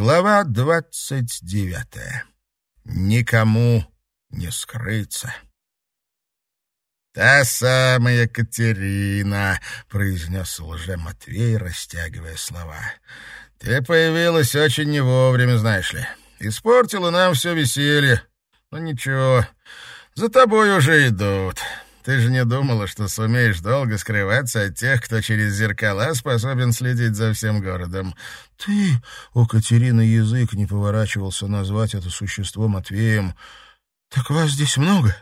Глава двадцать девятая. Никому не скрыться. «Та самая Катерина», — произнес лже-Матвей, растягивая слова. «Ты появилась очень не вовремя, знаешь ли. Испортила нам все веселье. Ну ничего, за тобой уже идут. Ты же не думала, что сумеешь долго скрываться от тех, кто через зеркала способен следить за всем городом. Ты, у Катерины язык не поворачивался назвать это существо Матвеем. Так вас здесь много?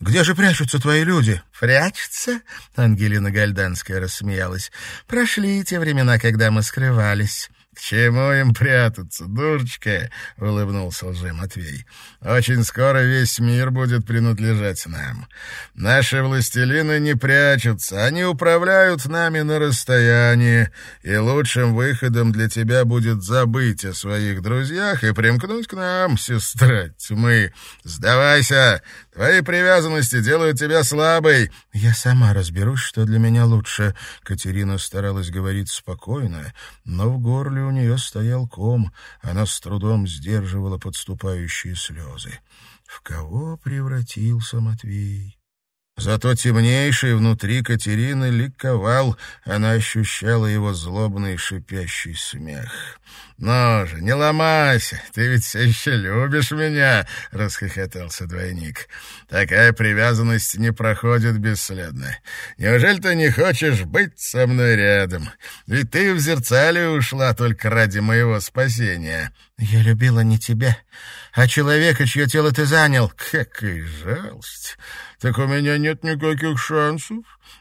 Где же прячутся твои люди? Прячутся? Ангелина Гальданская рассмеялась. Прошли те времена, когда мы скрывались. «К чему им прятаться, дурочка?» — улыбнулся лже Матвей. «Очень скоро весь мир будет принадлежать нам. Наши властелины не прячутся, они управляют нами на расстоянии, и лучшим выходом для тебя будет забыть о своих друзьях и примкнуть к нам, сестра тьмы. Сдавайся, твои привязанности делают тебя слабой». «Я сама разберусь, что для меня лучше», — Катерина старалась говорить спокойно, но в горле у нее стоял ком, она с трудом сдерживала подступающие слезы. В кого превратился Матвей? Зато темнейший внутри Катерины ликовал, она ощущала его злобный шипящий смех. «Ну же, не ломайся, ты ведь все еще любишь меня!» — расхохотался двойник. «Такая привязанность не проходит бесследно. Неужели ты не хочешь быть со мной рядом? Ведь ты в зерцале ушла только ради моего спасения». «Я любила не тебя, а человека, чье тело ты занял». «Какая жалость! Так у меня нет никаких шансов».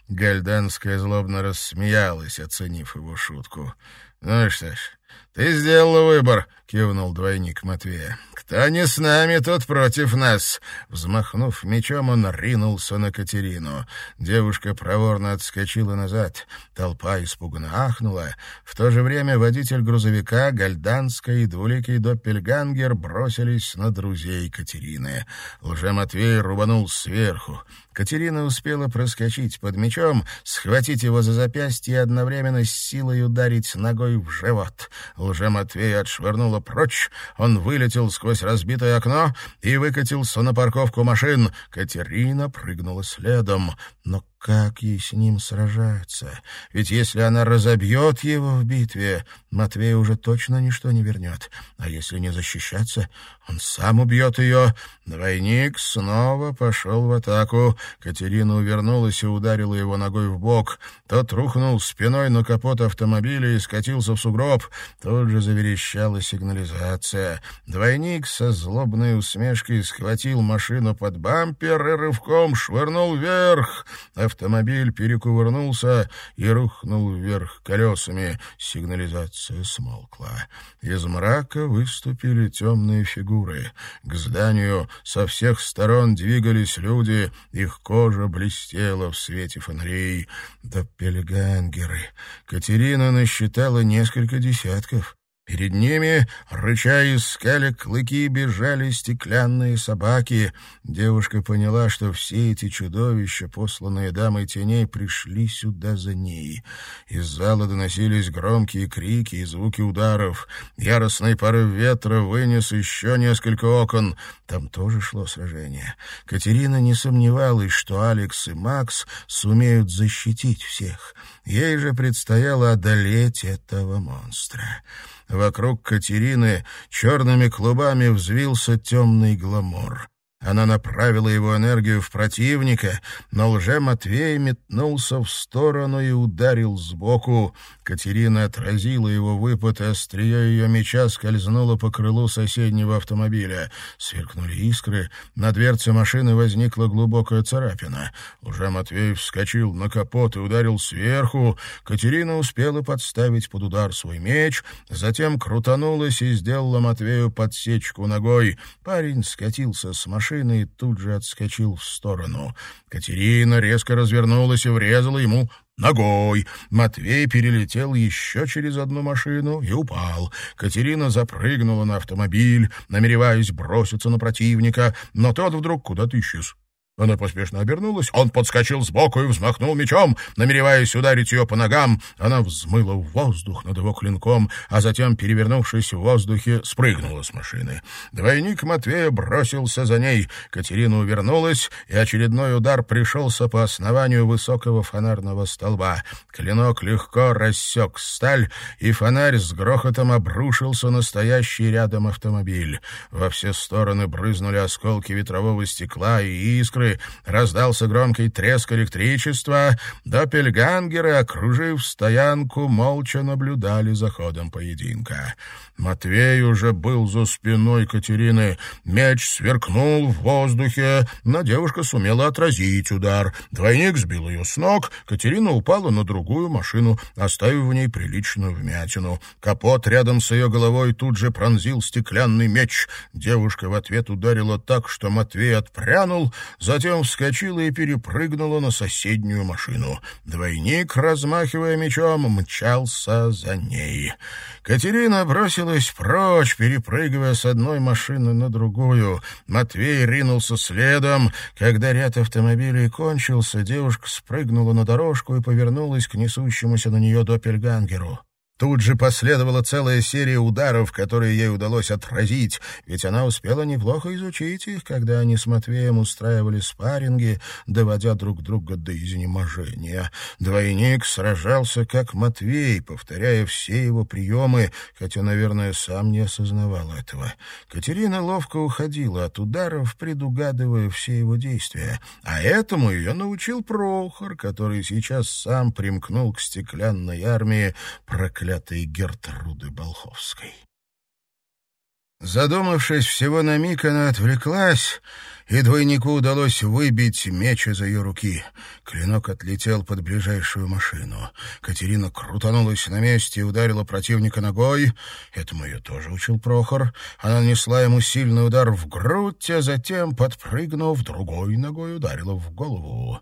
Гальданская злобно рассмеялась, оценив его шутку. «Ну что ж, ты сделала выбор», — кивнул двойник Матвея. «Кто не с нами, тот против нас». Взмахнув мечом, он ринулся на Катерину. Девушка проворно отскочила назад. Толпа испуганно ахнула. В то же время водитель грузовика, Гальданская и двуликий Доппельгангер бросились на друзей Катерины. Лже-Матвей рубанул сверху. Катерина успела проскочить под мечом, схватить его за запястье и одновременно с силой ударить ногой в живот. Лже-Матвей отшвырнула прочь, он вылетел сквозь разбитое окно и выкатился на парковку машин. Катерина прыгнула следом. Но как ей с ним сражаться? Ведь если она разобьет его в битве, Матвей уже точно ничто не вернет. А если не защищаться, он сам убьет ее. Двойник снова пошел в атаку. Катерина увернулась и ударила его ногой в бок. Тот рухнул спиной на капот автомобиля и скатился в сугроб. Тут же заверещала сигнализация. Двойник со злобной усмешкой схватил машину под бампер и рывком швырнул вверх. Автомобиль перекувырнулся и рухнул вверх колесами. Сигнализация смолкла. Из мрака выступили темные фигуры. К зданию со всех сторон двигались люди, их кожа блестела в свете фонарей. Доппельгангеры. Катерина насчитала несколько десятков. Перед ними, рыча искали клыки, бежали стеклянные собаки. Девушка поняла, что все эти чудовища, посланные дамой теней, пришли сюда за ней. Из зала доносились громкие крики и звуки ударов. Яростный порыв ветра вынес еще несколько окон. Там тоже шло сражение. Катерина не сомневалась, что Алекс и Макс сумеют защитить всех. Ей же предстояло одолеть этого монстра. Вокруг Катерины черными клубами взвился темный гламор. Она направила его энергию в противника, но лже-Матвей метнулся в сторону и ударил сбоку. Катерина отразила его выпад, и острие ее меча скользнуло по крылу соседнего автомобиля. Сверкнули искры, на дверце машины возникла глубокая царапина. Лже-Матвей вскочил на капот и ударил сверху. Катерина успела подставить под удар свой меч, затем крутанулась и сделала Матвею подсечку ногой. Парень скатился с машины, машины и тут же отскочил в сторону. Катерина резко развернулась и врезала ему ногой. Матвей перелетел еще через одну машину и упал. Катерина запрыгнула на автомобиль, намереваясь броситься на противника, но тот вдруг куда-то исчез. Она поспешно обернулась, он подскочил сбоку и взмахнул мечом, намереваясь ударить ее по ногам. Она взмыла в воздух над его клинком, а затем, перевернувшись в воздухе, спрыгнула с машины. Двойник Матвея бросился за ней. Катерина увернулась, и очередной удар пришелся по основанию высокого фонарного столба. Клинок легко рассек сталь, и фонарь с грохотом обрушился на стоящий рядом автомобиль. Во все стороны брызнули осколки ветрового стекла и искры, раздался громкий треск электричества. Доппельгангеры, окружив стоянку, молча наблюдали за ходом поединка. Матвей уже был за спиной Катерины. Меч сверкнул в воздухе, но девушка сумела отразить удар. Двойник сбил ее с ног, Катерина упала на другую машину, оставив в ней приличную вмятину. Капот рядом с ее головой тут же пронзил стеклянный меч. Девушка в ответ ударила так, что Матвей отпрянул, затем вскочила и перепрыгнула на соседнюю машину. Двойник, размахивая мечом, мчался за ней. Катерина бросилась прочь, перепрыгивая с одной машины на другую. Матвей ринулся следом. Когда ряд автомобилей кончился, девушка спрыгнула на дорожку и повернулась к несущемуся на нее Доппельгангеру. Тут же последовала целая серия ударов, которые ей удалось отразить, ведь она успела неплохо изучить их, когда они с Матвеем устраивали спарринги, доводя друг друга до изнеможения. Двойник сражался как Матвей, повторяя все его приемы, хотя, наверное, сам не осознавал этого. Катерина ловко уходила от ударов, предугадывая все его действия. А этому ее научил Прохор, который сейчас сам примкнул к стеклянной армии, проклятый проклятой Гертруды Болховской. Задумавшись всего на миг, она отвлеклась, и двойнику удалось выбить меч из ее руки. Клинок отлетел под ближайшую машину. Катерина крутанулась на месте и ударила противника ногой. Этому ее тоже учил Прохор. Она нанесла ему сильный удар в грудь, а затем, подпрыгнув, другой ногой ударила в голову.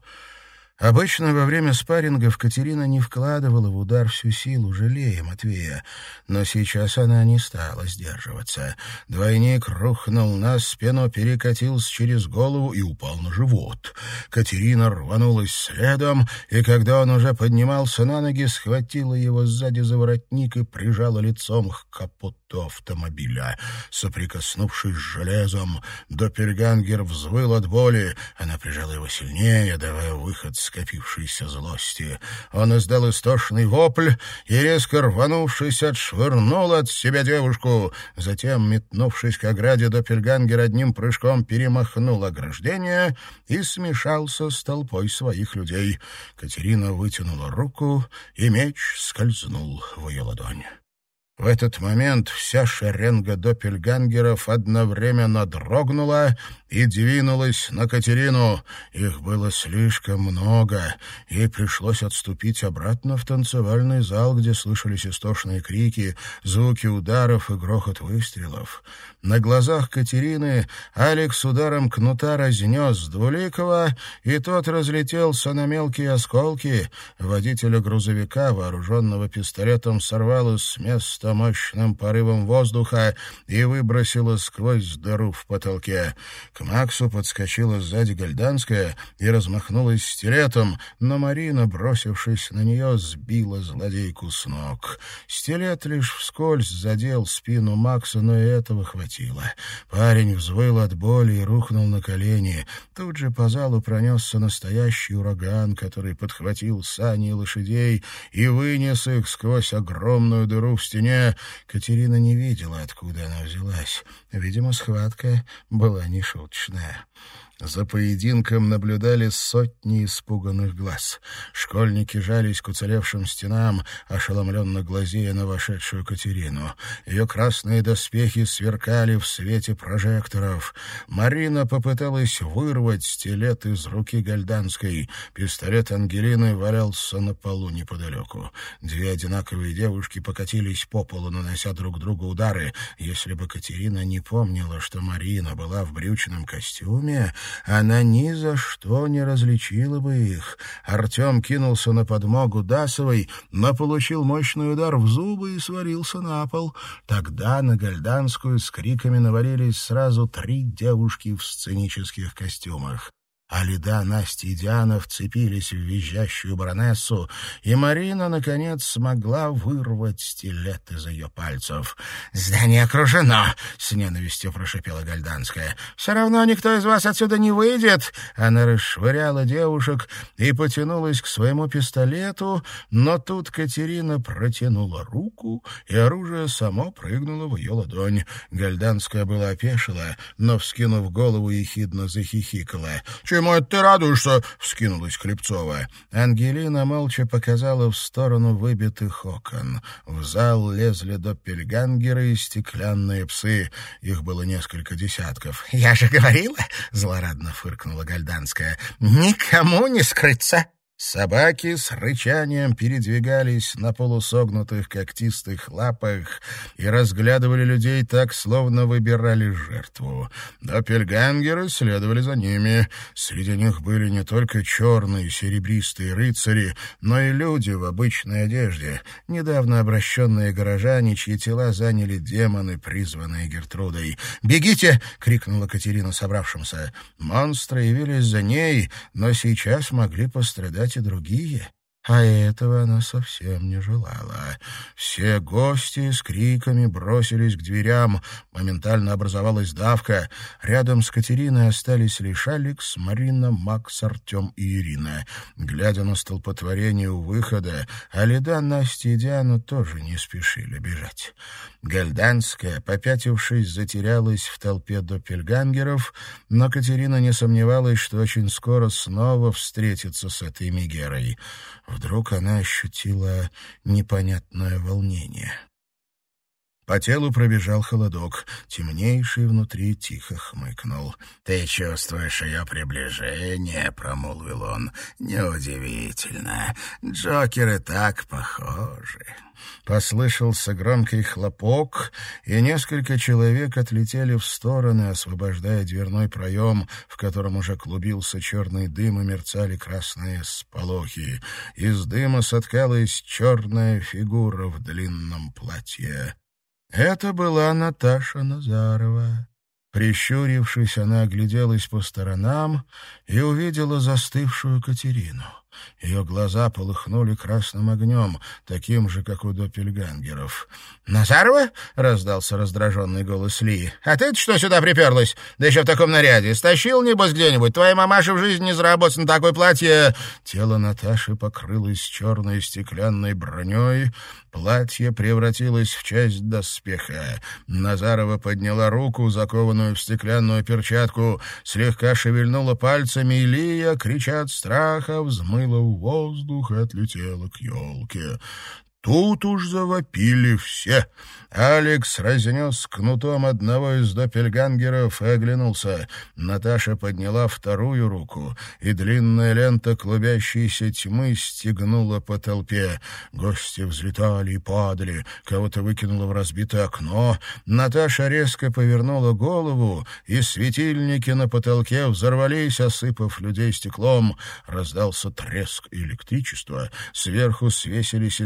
Обычно во время спаррингов Катерина не вкладывала в удар всю силу, жалея Матвея, но сейчас она не стала сдерживаться. Двойник рухнул на спину, перекатился через голову и упал на живот. Катерина рванулась следом, и когда он уже поднимался на ноги, схватила его сзади за воротник и прижала лицом к капоту автомобиля. Соприкоснувшись с железом, Доппельгангер взвыл от боли. Она прижала его сильнее, давая выход скопившейся злости. Он издал истошный вопль и, резко рванувшись, отшвырнул от себя девушку. Затем, метнувшись к ограде, Доппельгангер одним прыжком перемахнул ограждение и смешался с толпой своих людей. Катерина вытянула руку, и меч скользнул в ее ладонь. В этот момент вся шеренга доппельгангеров одновременно дрогнула и двинулась на Катерину. Их было слишком много, ей пришлось отступить обратно в танцевальный зал, где слышались истошные крики, звуки ударов и грохот выстрелов. На глазах Катерины Алекс ударом кнута разнес Двуликова, и тот разлетелся на мелкие осколки. Водителя грузовика, вооруженного пистолетом, сорвало с места мощным порывом воздуха и выбросило сквозь дыру в потолке. К Максу подскочила сзади Гальданская и размахнулась стилетом, но Марина, бросившись на нее, сбила злодейку с ног. Стилет лишь вскользь задел спину Макса, но и этого хватило. Парень взвыл от боли и рухнул на колени. Тут же по залу пронесся настоящий ураган, который подхватил сани и лошадей и вынес их сквозь огромную дыру в стене. Катерина не видела, откуда она взялась. Видимо, схватка была нешуточная. За поединком наблюдали сотни испуганных глаз. Школьники жались к уцелевшим стенам, ошеломленно глазея на вошедшую Катерину. Ее красные доспехи сверкали в свете прожекторов. Марина попыталась вырвать стилет из руки Гальданской. Пистолет Ангелины валялся на полу неподалеку. Две одинаковые девушки покатились по полу, нанося друг другу удары. Если бы Катерина не помнила, что Марина была в брючном костюме, она ни за что не различила бы их. Артем кинулся на подмогу Дасовой, но получил мощный удар в зубы и свалился на пол. Тогда на Гальданскую с криками навалились сразу три девушки в сценических костюмах. Алида, Настя и Диана вцепились в визжащую баронессу, и Марина, наконец, смогла вырвать стилет из ее пальцев. «Здание окружено!» — с ненавистью прошипела Гальданская. «Все равно никто из вас отсюда не выйдет!» Она расшвыряла девушек и потянулась к своему пистолету, но тут Катерина протянула руку, и оружие само прыгнуло в ее ладонь. Гальданская была опешила, но, вскинув голову, ехидно захихикала — «Чему это ты радуешься?» — вскинулась Хлебцова. Ангелина молча показала в сторону выбитых окон. В зал лезли доппельгангеры и стеклянные псы. Их было несколько десятков. «Я же говорила!» — злорадно фыркнула Гальданская. «Никому не скрыться!» Собаки с рычанием передвигались на полусогнутых когтистых лапах и разглядывали людей так, словно выбирали жертву. Доппельгангеры следовали за ними. Среди них были не только черные серебристые рыцари, но и люди в обычной одежде, недавно обращенные горожане, чьи тела заняли демоны, призванные Гертрудой. «Бегите!» — крикнула Катерина собравшимся. Монстры явились за ней, но сейчас могли пострадать и другие. А этого она совсем не желала. Все гости с криками бросились к дверям. Моментально образовалась давка. Рядом с Катериной остались лишь Алекс, Марина, Макс, Артем и Ирина. Глядя на столпотворение у выхода, Алида, Настя и Диана тоже не спешили бежать. Гальданская, попятившись, затерялась в толпе доппельгангеров, но Катерина не сомневалась, что очень скоро снова встретится с этой Мегерой. Вдруг она ощутила непонятное волнение. По телу пробежал холодок. Темнейший внутри тихо хмыкнул. «Ты чувствуешь ее приближение?» — промолвил он. «Неудивительно. Джокеры так похожи». Послышался громкий хлопок, и несколько человек отлетели в стороны, освобождая дверной проем, в котором уже клубился черный дым и мерцали красные сполохи. Из дыма соткалась черная фигура в длинном платье. Это была Наташа Назарова. Прищурившись, она огляделась по сторонам и увидела застывшую Катерину. Ее глаза полыхнули красным огнем, таким же, как у доппельгангеров. «Назарова?» — раздался раздраженный голос Ли. «А ты что сюда приперлась? Да еще в таком наряде. Стащил, небось, где-нибудь? Твоя мамаша в жизни не заработает на такое платье!» Тело Наташи покрылось черной стеклянной броней. Платье превратилось в часть доспеха. Назарова подняла руку, закованную в стеклянную перчатку, слегка шевельнула пальцами, и Лия, крича от страха, взмыла взмыла в воздух и отлетела к елке. Тут уж завопили все. Алекс разнес кнутом одного из доппельгангеров и оглянулся. Наташа подняла вторую руку, и длинная лента клубящейся тьмы стегнула по толпе. Гости взлетали и падали, кого-то выкинуло в разбитое окно. Наташа резко повернула голову, и светильники на потолке взорвались, осыпав людей стеклом. Раздался треск электричества. Сверху свесились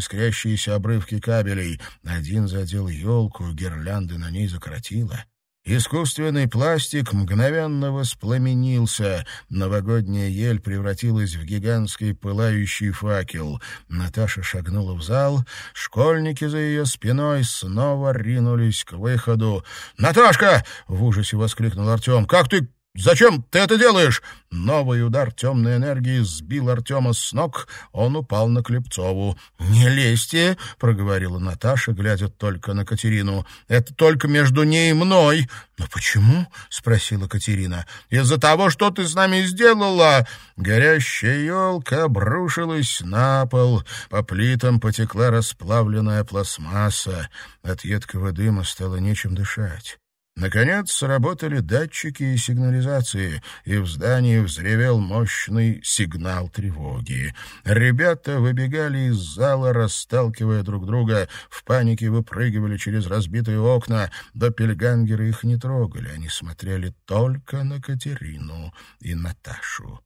искрящиеся обрывки кабелей. Один задел елку, гирлянды на ней закоротило. Искусственный пластик мгновенно воспламенился. Новогодняя ель превратилась в гигантский пылающий факел. Наташа шагнула в зал. Школьники за ее спиной снова ринулись к выходу. «Наташка!» — в ужасе воскликнул Артем. «Как ты «Зачем ты это делаешь?» Новый удар темной энергии сбил Артема с ног, он упал на Клепцову. «Не лезьте», — проговорила Наташа, глядя только на Катерину. «Это только между ней и мной». «Но почему?» — спросила Катерина. «Из-за того, что ты с нами сделала». Горящая елка обрушилась на пол. По плитам потекла расплавленная пластмасса. От едкого дыма стало нечем дышать. Наконец сработали датчики и сигнализации, и в здании взревел мощный сигнал тревоги. Ребята выбегали из зала, расталкивая друг друга, в панике выпрыгивали через разбитые окна. Доппельгангеры их не трогали, они смотрели только на Катерину и Наташу.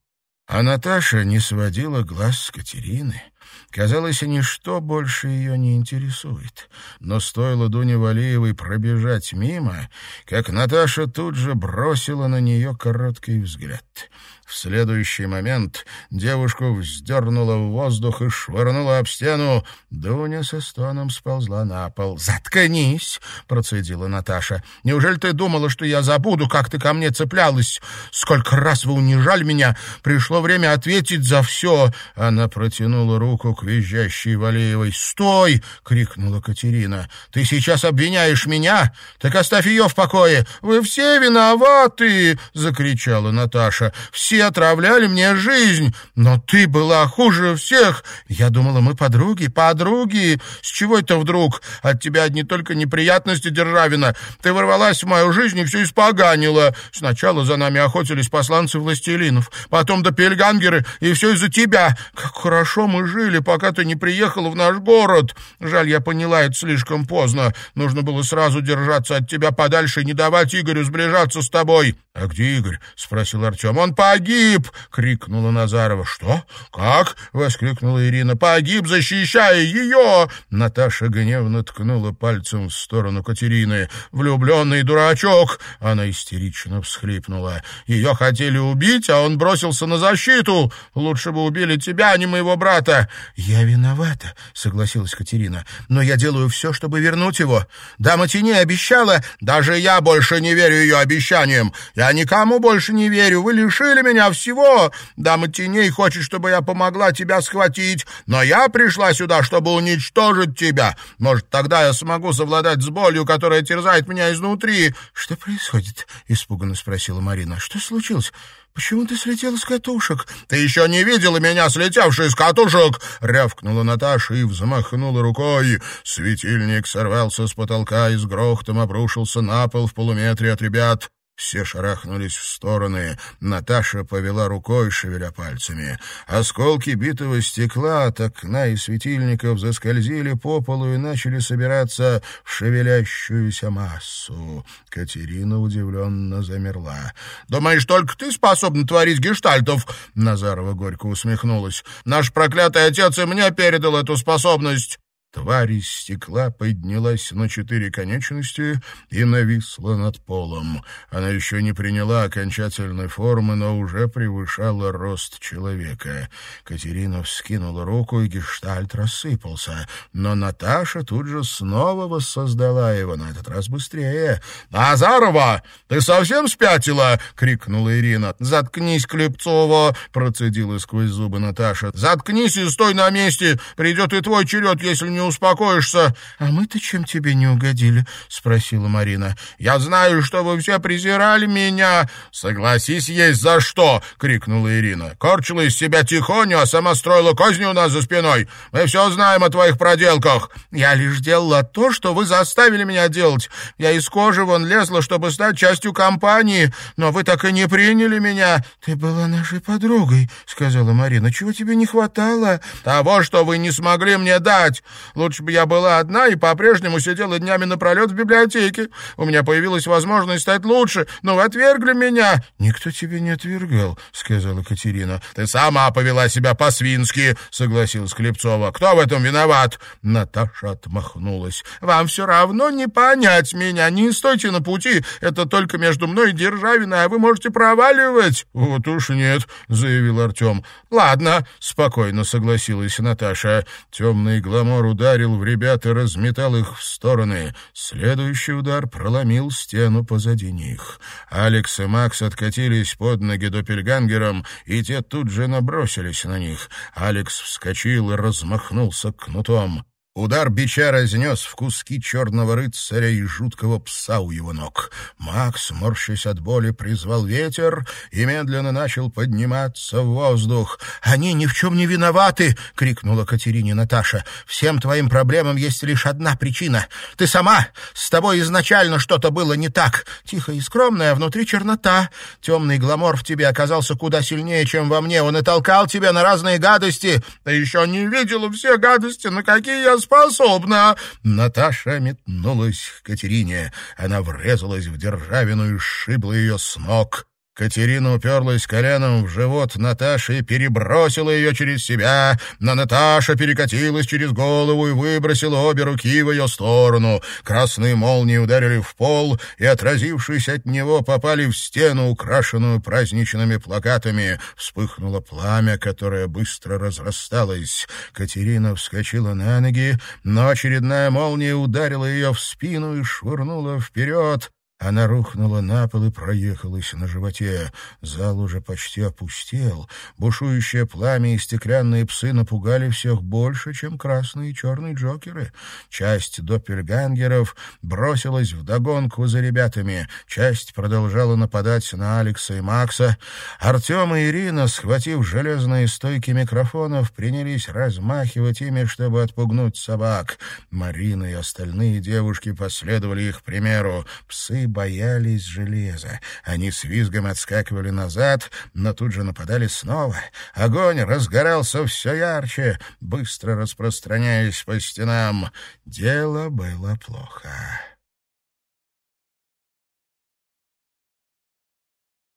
А Наташа не сводила глаз с Катерины — Казалось, ничто больше ее не интересует. Но стоило Дуне Валиевой пробежать мимо, как Наташа тут же бросила на нее короткий взгляд — в следующий момент девушку вздернула в воздух и швырнула об стену. Дуня со стоном сползла на пол. «Заткнись!» — процедила Наташа. «Неужели ты думала, что я забуду, как ты ко мне цеплялась? Сколько раз вы унижали меня! Пришло время ответить за все!» Она протянула руку к визжащей Валеевой. «Стой!» — крикнула Катерина. «Ты сейчас обвиняешь меня? Так оставь ее в покое! Вы все виноваты!» — закричала Наташа. «Все все отравляли мне жизнь, но ты была хуже всех. Я думала, мы подруги, подруги. С чего это вдруг? От тебя одни только неприятности, Державина. Ты ворвалась в мою жизнь и все испоганила. Сначала за нами охотились посланцы властелинов, потом допельгангеры, и все из-за тебя. Как хорошо мы жили, пока ты не приехала в наш город. Жаль, я поняла это слишком поздно. Нужно было сразу держаться от тебя подальше и не давать Игорю сближаться с тобой. — А где Игорь? — спросил Артем. — Он погиб погиб!» — крикнула Назарова. «Что? Как?» — воскликнула Ирина. «Погиб, защищая ее!» Наташа гневно ткнула пальцем в сторону Катерины. «Влюбленный дурачок!» — она истерично всхлипнула. «Ее хотели убить, а он бросился на защиту. Лучше бы убили тебя, а не моего брата». «Я виновата», — согласилась Катерина. «Но я делаю все, чтобы вернуть его. Дама теней обещала...» «Даже я больше не верю ее обещаниям. Я никому больше не верю. Вы лишили меня меня всего. Дама теней хочет, чтобы я помогла тебя схватить, но я пришла сюда, чтобы уничтожить тебя. Может, тогда я смогу совладать с болью, которая терзает меня изнутри». «Что происходит?» — испуганно спросила Марина. «Что случилось?» «Почему ты слетела с катушек?» «Ты еще не видела меня, слетевшей с катушек!» — рявкнула Наташа и взмахнула рукой. Светильник сорвался с потолка и с грохотом обрушился на пол в полуметре от ребят. Все шарахнулись в стороны. Наташа повела рукой, шевеля пальцами. Осколки битого стекла от окна и светильников заскользили по полу и начали собираться в шевелящуюся массу. Катерина удивленно замерла. «Думаешь, только ты способна творить гештальтов?» Назарова горько усмехнулась. «Наш проклятый отец и мне передал эту способность». Тварь из стекла поднялась на четыре конечности и нависла над полом. Она еще не приняла окончательной формы, но уже превышала рост человека. Катерина вскинула руку, и гештальт рассыпался. Но Наташа тут же снова воссоздала его, на этот раз быстрее. «Азарова, ты совсем спятила?» — крикнула Ирина. «Заткнись, Клепцова!» — процедила сквозь зубы Наташа. «Заткнись и стой на месте! Придет и твой черед, если не успокоишься. — А мы-то чем тебе не угодили? — спросила Марина. — Я знаю, что вы все презирали меня. — Согласись, есть за что! — крикнула Ирина. — Корчила из себя тихоню, а сама строила козни у нас за спиной. Мы все знаем о твоих проделках. Я лишь делала то, что вы заставили меня делать. Я из кожи вон лезла, чтобы стать частью компании, но вы так и не приняли меня. — Ты была нашей подругой, — сказала Марина. — Чего тебе не хватало? — Того, что вы не смогли мне дать. Лучше бы я была одна и по-прежнему сидела днями напролет в библиотеке. У меня появилась возможность стать лучше, но вы отвергли меня». «Никто тебя не отвергал», — сказала Катерина. «Ты сама повела себя по-свински», — согласилась Клепцова. «Кто в этом виноват?» Наташа отмахнулась. «Вам все равно не понять меня. Не стойте на пути. Это только между мной и Державиной, а вы можете проваливать». «Вот уж нет», — заявил Артем. «Ладно», — спокойно согласилась Наташа. Темный гламор удар ударил в ребят и разметал их в стороны. Следующий удар проломил стену позади них. Алекс и Макс откатились под ноги допельгангерам, и те тут же набросились на них. Алекс вскочил и размахнулся кнутом. Удар бича разнес в куски черного рыцаря и жуткого пса у его ног. Макс, морщась от боли, призвал ветер и медленно начал подниматься в воздух. «Они ни в чем не виноваты!» — крикнула Катерине Наташа. «Всем твоим проблемам есть лишь одна причина. Ты сама! С тобой изначально что-то было не так. Тихо и скромная, внутри чернота. Темный гламор в тебе оказался куда сильнее, чем во мне. Он и толкал тебя на разные гадости. Ты еще не видела все гадости, на какие я способна!» Наташа метнулась к Катерине. Она врезалась в державину и сшибла ее с ног. Катерина уперлась коленом в живот Наташи и перебросила ее через себя, но Наташа перекатилась через голову и выбросила обе руки в ее сторону. Красные молнии ударили в пол и, отразившись от него, попали в стену, украшенную праздничными плакатами. Вспыхнуло пламя, которое быстро разрасталось. Катерина вскочила на ноги, но очередная молния ударила ее в спину и швырнула вперед. Она рухнула на пол и проехалась на животе. Зал уже почти опустел. Бушующее пламя и стеклянные псы напугали всех больше, чем красные и черные джокеры. Часть доппельгангеров бросилась вдогонку за ребятами. Часть продолжала нападать на Алекса и Макса. Артем и Ирина, схватив железные стойки микрофонов, принялись размахивать ими, чтобы отпугнуть собак. Марина и остальные девушки последовали их примеру. Псы боялись железа. Они с визгом отскакивали назад, но тут же нападали снова. Огонь разгорался все ярче, быстро распространяясь по стенам. Дело было плохо.